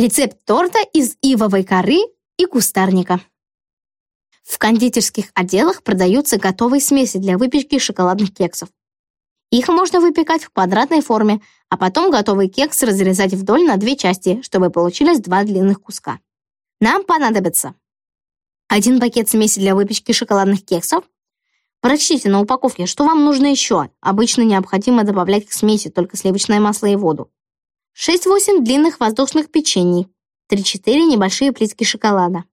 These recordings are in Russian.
Рецепт торта из ивовой коры и кустарника. В кондитерских отделах продаются готовые смеси для выпечки шоколадных кексов. Их можно выпекать в квадратной форме, а потом готовый кекс разрезать вдоль на две части, чтобы получилось два длинных куска. Нам понадобится один пакет смеси для выпечки шоколадных кексов. Прочтите на упаковке, что вам нужно еще. Обычно необходимо добавлять к смеси только сливочное масло и воду. 6-8 длинных воздушных печений, 3-4 небольшие плитки шоколада,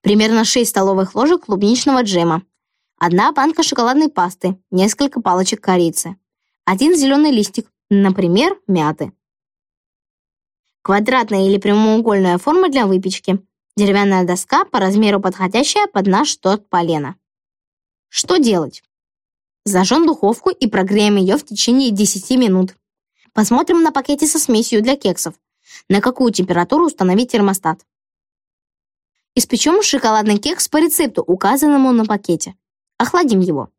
примерно 6 столовых ложек клубничного джема, одна банка шоколадной пасты, несколько палочек корицы, один зеленый листик, например, мяты. Квадратная или прямоугольная форма для выпечки, деревянная доска по размеру подходящая под наш торт полена. Что делать? Зажжем духовку и прогреем ее в течение 10 минут. Посмотрим на пакете со смесью для кексов. На какую температуру установить термостат. Испечем шоколадный кекс по рецепту, указанному на пакете. Охладим его.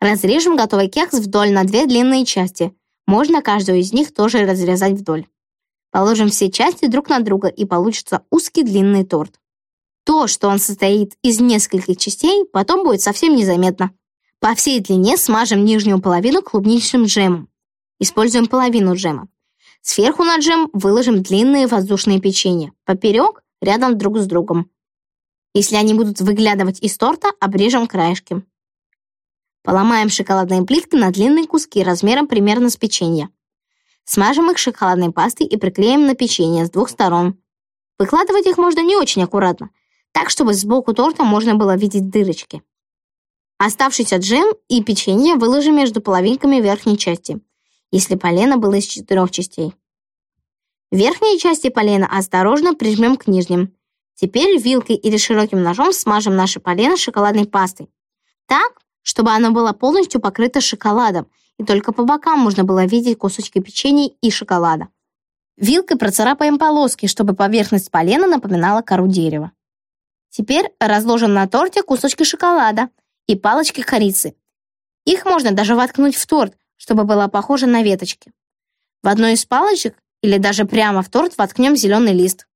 Разрежем готовый кекс вдоль на две длинные части. Можно каждую из них тоже разрезать вдоль. Положим все части друг на друга, и получится узкий длинный торт. То, что он состоит из нескольких частей, потом будет совсем незаметно. По всей длине смажем нижнюю половину клубничным джемом. Используем половину джема. Сверху на джем выложим длинные воздушные печенья. Поперек, рядом друг с другом. Если они будут выглядывать из торта, обрежем краешки. Поломаем шоколадные плитки на длинные куски размером примерно с печенье. Смажем их шоколадной пастой и приклеим на печенье с двух сторон. Выкладывать их можно не очень аккуратно, так, чтобы сбоку торта можно было видеть дырочки. Оставшийся джем и печенье выложим между половинками верхней части – если полено было из четырех частей. Верхние части полена осторожно прижмем к нижним. Теперь вилкой или широким ножом смажем наше полено шоколадной пастой. Так, чтобы оно было полностью покрыто шоколадом, и только по бокам можно было видеть кусочки печенья и шоколада. Вилкой процарапаем полоски, чтобы поверхность полена напоминала кору дерева. Теперь разложим на торте кусочки шоколада и палочки корицы. Их можно даже воткнуть в торт, чтобы была похожа на веточки. В одной из палочек или даже прямо в торт воткнем зеленый лист.